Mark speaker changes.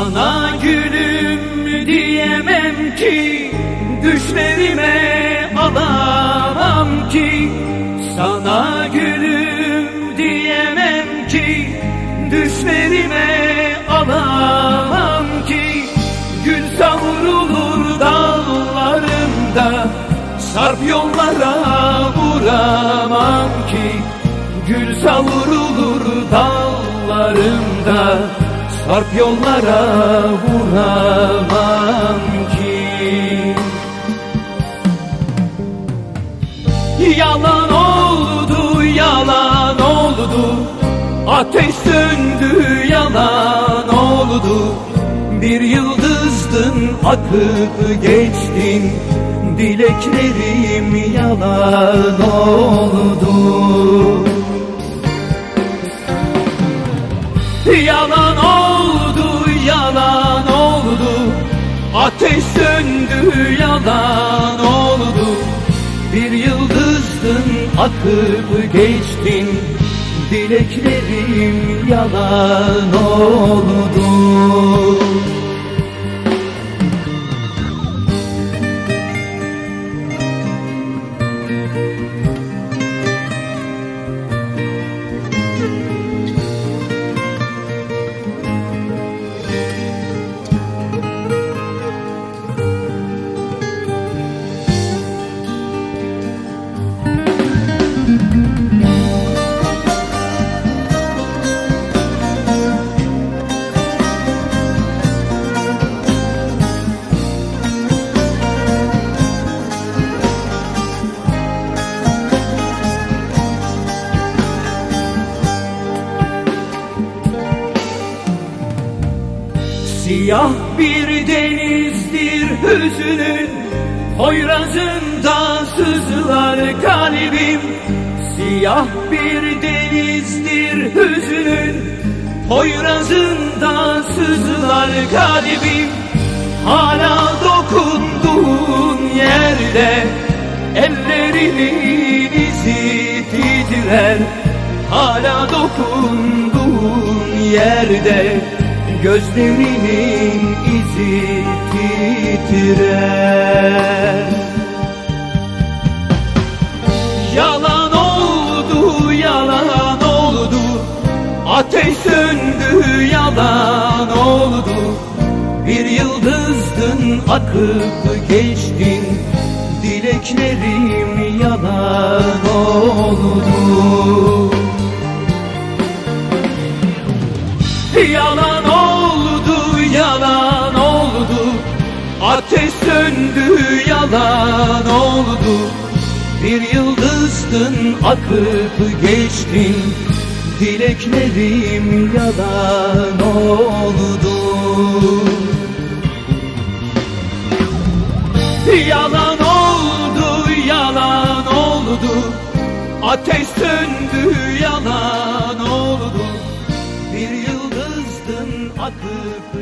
Speaker 1: Sana gülüm diyemem ki Düşlerime alamam ki. Sana gülüm diyemem ki Düşlerime alamam ki. Gül savrulur dallarında Sarp yollara vuramam ki. Gül savrulur dallarında Sarp yollara vuramam ki. Yalan oldu, yalan oldu. Ateş söndü, yalan oldu. Bir yıldızdın, akıp geçtin. Dileklerim yalan oldu. Yalan oldu, Söndü, yalan oldu. Bir yıldızdın, akıp geçtin Dileklerim yalan oldu Siyah bir denizdir hüzünün Hoyrazında sızlar kalbim. Siyah bir denizdir hüzünün Hoyrazında sızlar kalbim. Hala dokunduğun yerde Ellerinin izi titrer. Hala dokunduğun yerde Gözlerinin izi titrer. Yalan oldu, yalan oldu. Ateş söndü, yalan oldu. Bir yıldızdın, akıp geçtin. Dileklerim yalan oldu. Yalan oldu, Ateş söndü, yalan oldu. Bir yıldızdın, akıp geçtin Dileklerim yalan oldu. Yalan oldu, yalan oldu. Ateş söndü, yalan oldu. Bir yıldızdın, akıp